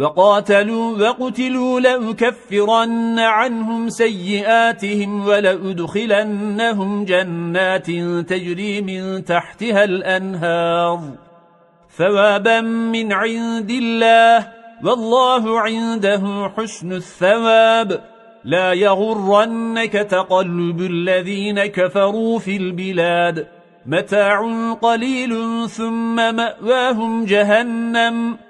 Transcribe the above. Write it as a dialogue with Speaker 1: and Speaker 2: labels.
Speaker 1: وقاتلوا وقتلوا لأكفرن عنهم سيئاتهم ولأدخلنهم جنات تجري من تحتها الأنهار. ثوابا من عند الله والله عنده حسن الثواب. لا يغرنك تقلب الذين كفروا في البلاد. متاع قليل ثم مأواهم جهنم.